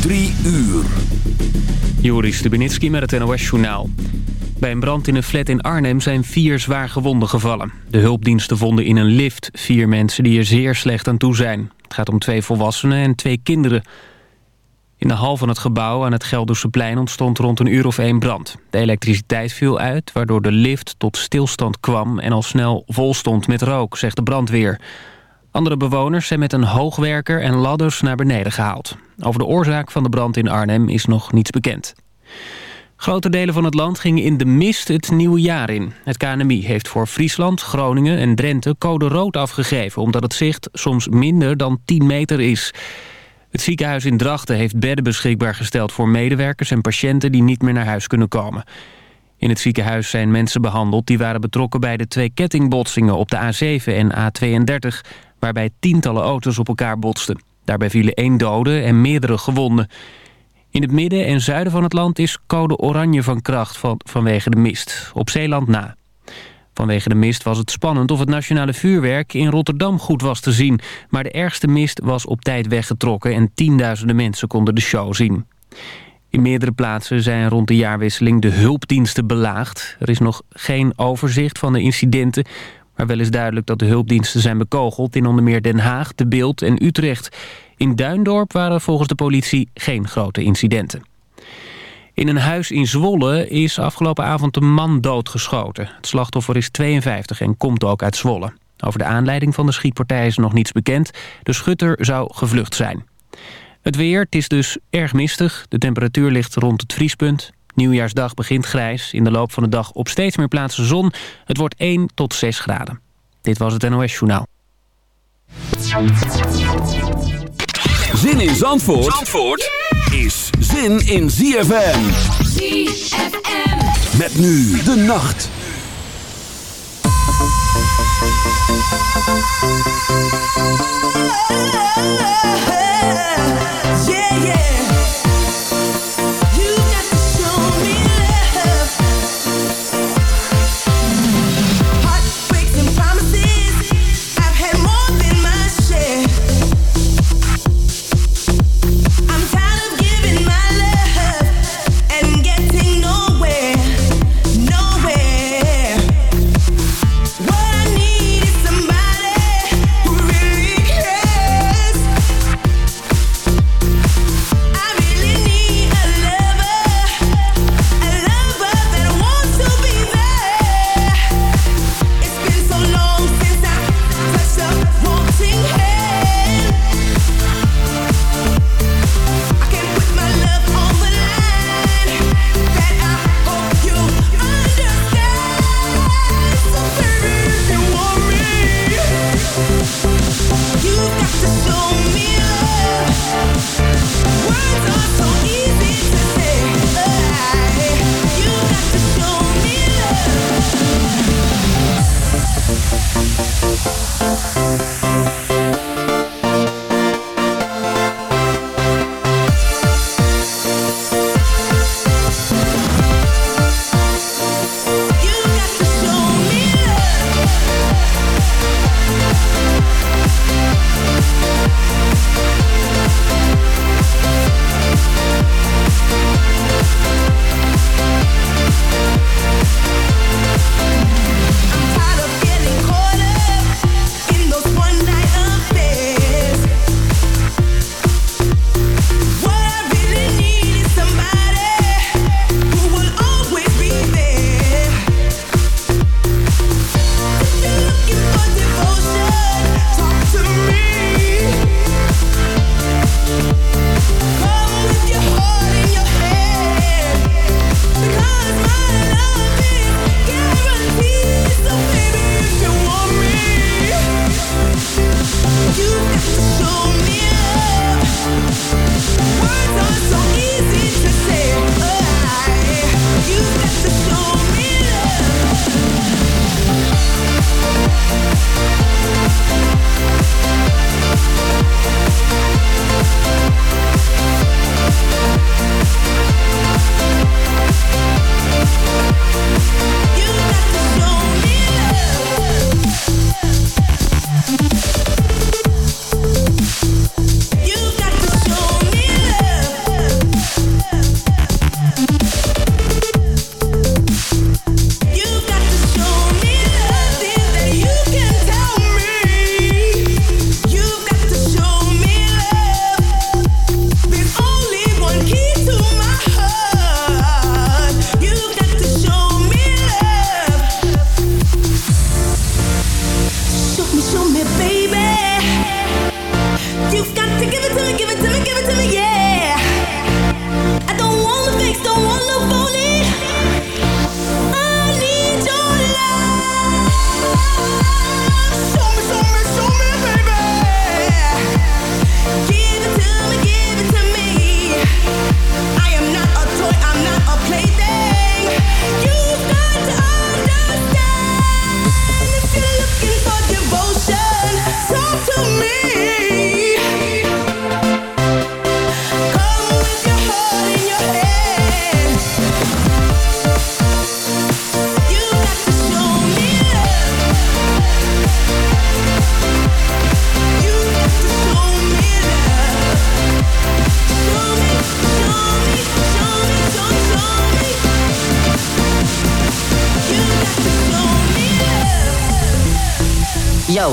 Drie uur. Joris Stubenitski met het NOS-journaal. Bij een brand in een flat in Arnhem zijn vier zwaar gewonden gevallen. De hulpdiensten vonden in een lift vier mensen die er zeer slecht aan toe zijn. Het gaat om twee volwassenen en twee kinderen. In de hal van het gebouw aan het Gelderse plein ontstond rond een uur of één brand. De elektriciteit viel uit, waardoor de lift tot stilstand kwam... en al snel vol stond met rook, zegt de brandweer. Andere bewoners zijn met een hoogwerker en ladders naar beneden gehaald. Over de oorzaak van de brand in Arnhem is nog niets bekend. Grote delen van het land gingen in de mist het nieuwe jaar in. Het KNMI heeft voor Friesland, Groningen en Drenthe code rood afgegeven... omdat het zicht soms minder dan 10 meter is. Het ziekenhuis in Drachten heeft bedden beschikbaar gesteld... voor medewerkers en patiënten die niet meer naar huis kunnen komen. In het ziekenhuis zijn mensen behandeld die waren betrokken bij de twee kettingbotsingen op de A7 en A32 waarbij tientallen auto's op elkaar botsten. Daarbij vielen één dode en meerdere gewonden. In het midden en zuiden van het land is code oranje van kracht van, vanwege de mist. Op Zeeland na. Vanwege de mist was het spannend of het nationale vuurwerk in Rotterdam goed was te zien. Maar de ergste mist was op tijd weggetrokken en tienduizenden mensen konden de show zien. In meerdere plaatsen zijn rond de jaarwisseling de hulpdiensten belaagd. Er is nog geen overzicht van de incidenten... Maar wel is duidelijk dat de hulpdiensten zijn bekogeld... in onder meer Den Haag, De Beeld en Utrecht. In Duindorp waren volgens de politie geen grote incidenten. In een huis in Zwolle is afgelopen avond een man doodgeschoten. Het slachtoffer is 52 en komt ook uit Zwolle. Over de aanleiding van de schietpartij is nog niets bekend. De schutter zou gevlucht zijn. Het weer, is dus erg mistig. De temperatuur ligt rond het vriespunt. Nieuwjaarsdag begint grijs. In de loop van de dag op steeds meer plaatsen zon. Het wordt 1 tot 6 graden. Dit was het NOS Journaal. Zin in Zandvoort, Zandvoort is zin in ZFM. ZFM. Met nu de nacht. Yeah, yeah.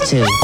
too.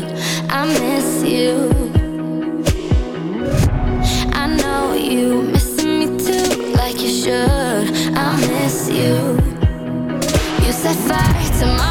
the fire tomorrow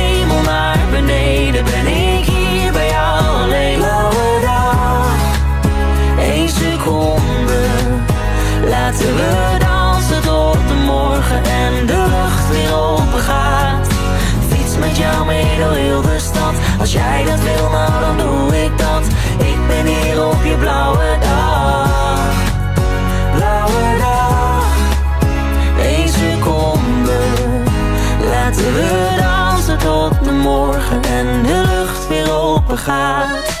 de stad. Als jij dat wil, nou dan doe ik dat. Ik ben hier op je blauwe dag. Blauwe dag. Eén seconde. Laten we dansen tot de morgen En de lucht weer open gaat.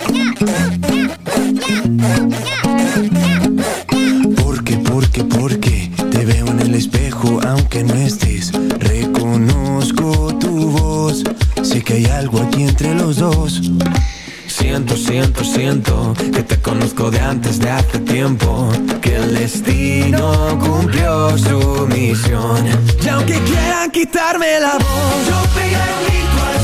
algo aquí entre los dos. Siento, siento, siento que te conozco de antes de hace tiempo. Que el destino cumplió su misión. Y aunque quieran quitarme la voz, Yo pegaré un grito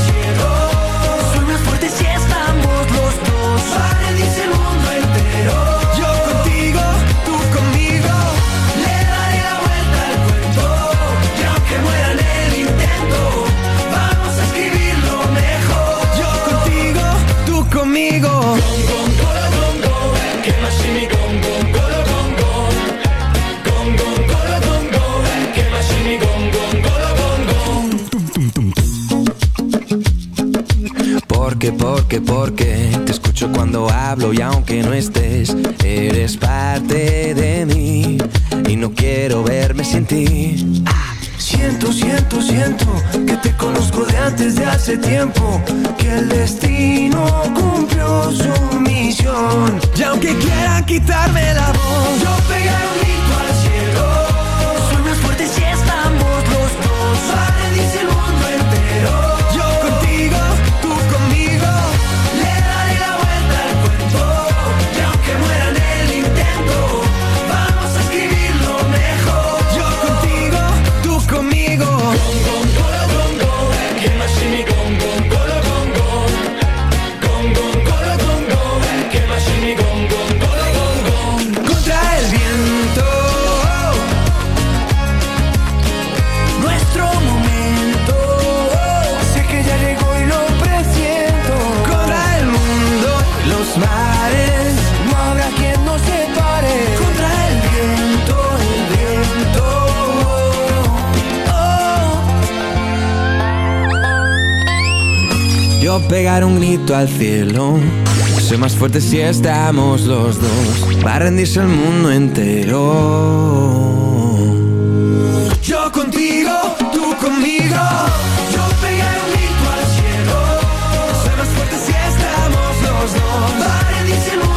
Porque, porque, te escucho cuando hablo y aunque no estés, eres parte de mí y no quiero verme sin ti. Siento, siento, siento que te conozco de antes de hace tiempo, que el destino cumplió su misión. Y aunque quieran quitarme la voz, Yo pegaré un grito al cielo. Soy más fuerte si estamos los dos. Yo pegar un grito al cielo. Soy más fuerte si estamos los dos. Va a rendirse el mundo entero. Yo contigo, tú conmigo. Yo pegaré un grito al cielo. Soy más fuerte si estamos los dos. Paredes el mundo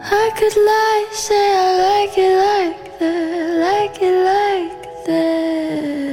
I could lie, say I like it like that, like it like that.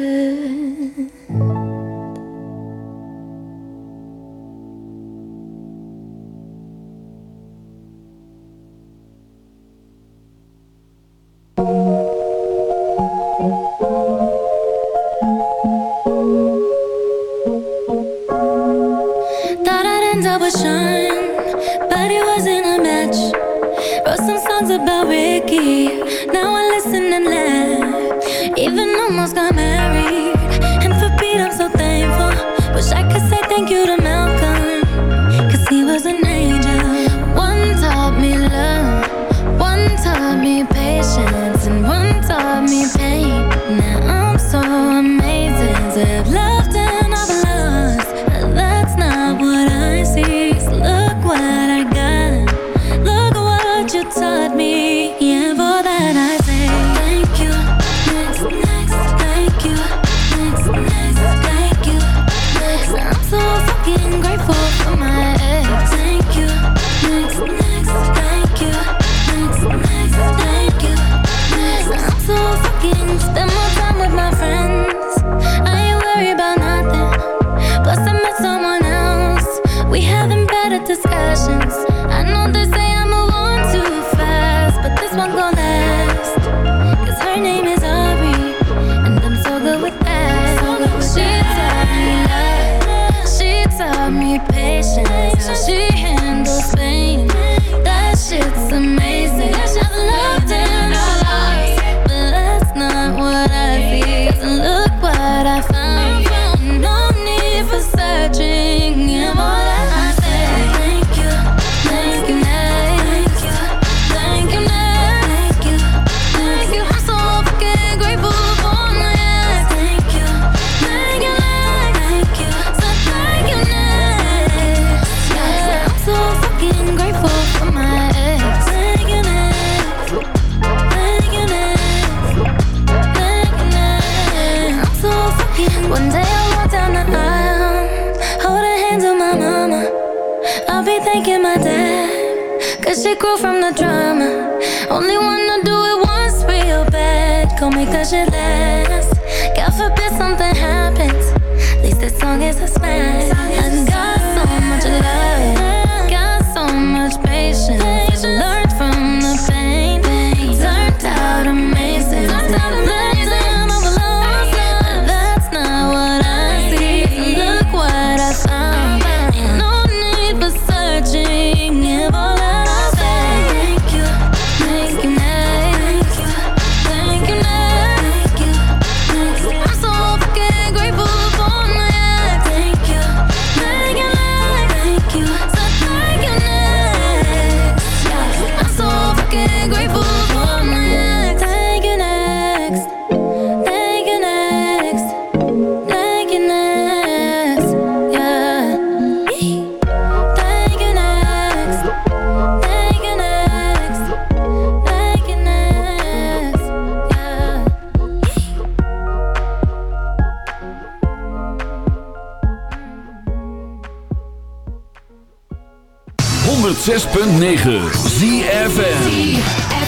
ZFN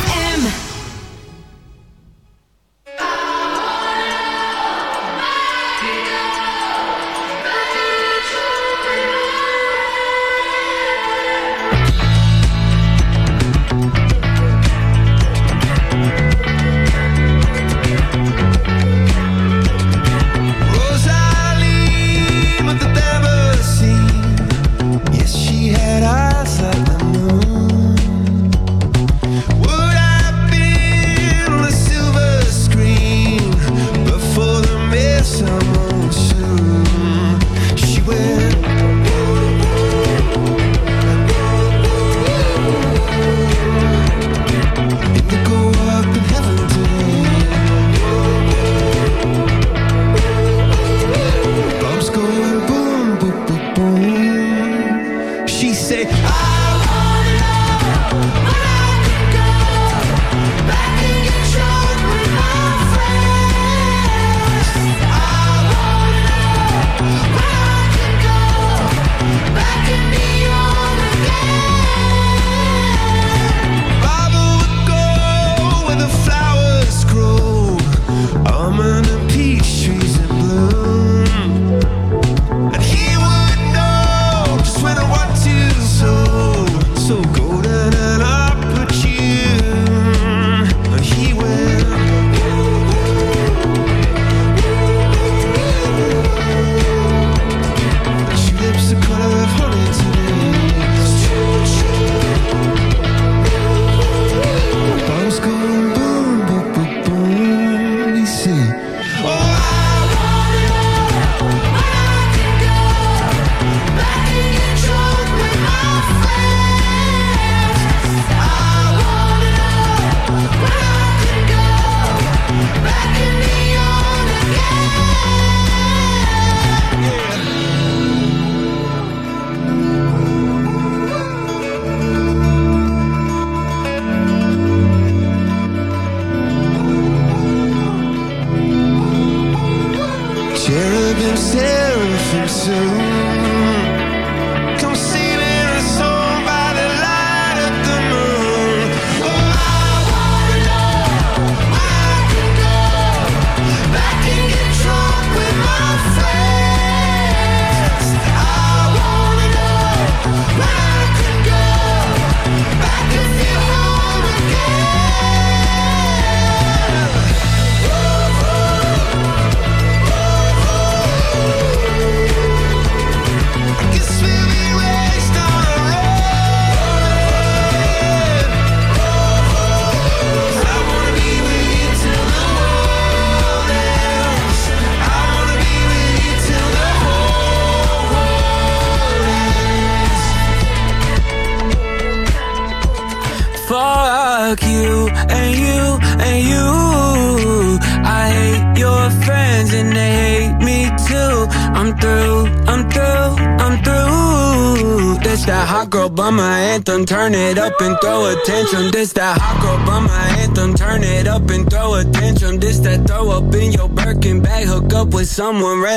anthem. Turn it up and throw a tantrum. This that hot girl my anthem. Turn it up and throw a tantrum. This that throw up in your Birkin bag. Hook up with someone random.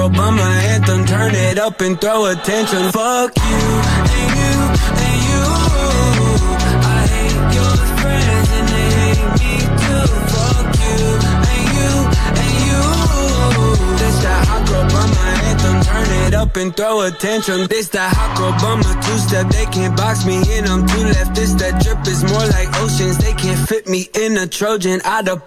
girl bummer anthem. Turn it up and throw attention. Fuck you and you and you. I hate your friends and hate me too. Fuck you and you and you. This bummer anthem. Turn it up and throw attention. This that hot girl bummer two step. They can't box me in. I'm two left. This that drip is more like oceans. They can't fit me in a Trojan. Of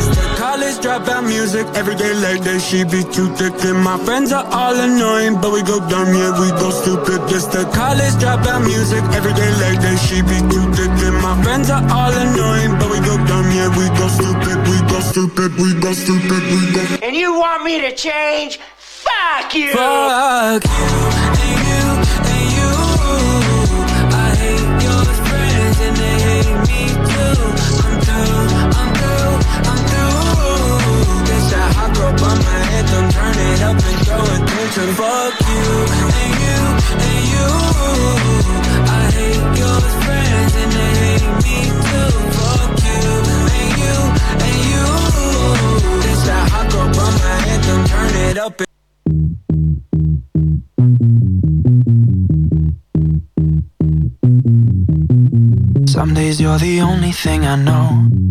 College dropout music. Every day like that, she be too thick. And my friends are all annoying, but we go dumb, yeah, we go stupid. This the college dropout music. Every day like that, she be too thick. And my friends are all annoying, but we go dumb, yeah, we go stupid. We go stupid, we go stupid, we go. And you want me to change? Fuck you! Fuck you Up and throw attention. Fuck you and you and you. I hate your friends and they hate me too. Fuck you and you and you. Hot girl bummer anthem. Turn it up. Some days you're the only thing I know.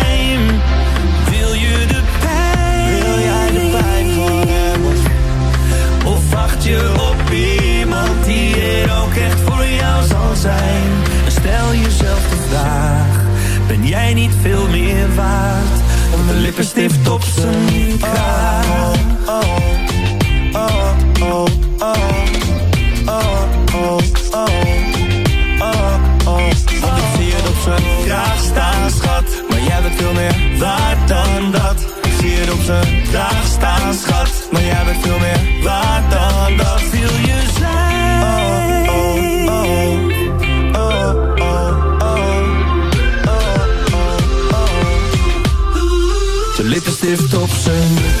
op iemand die er ook echt voor jou zal zijn. Stel jezelf de vraag, ben jij niet veel meer waard? Om de lippenstift op zijn kraag. Oh, oh, oh, oh, oh, oh, oh, Ik zie het op zijn kraag staan, schat. Maar jij bent veel meer waard dan dat. Ik zie het op zijn kraag staan, schat. Maar jij bent veel meer Lift op zijn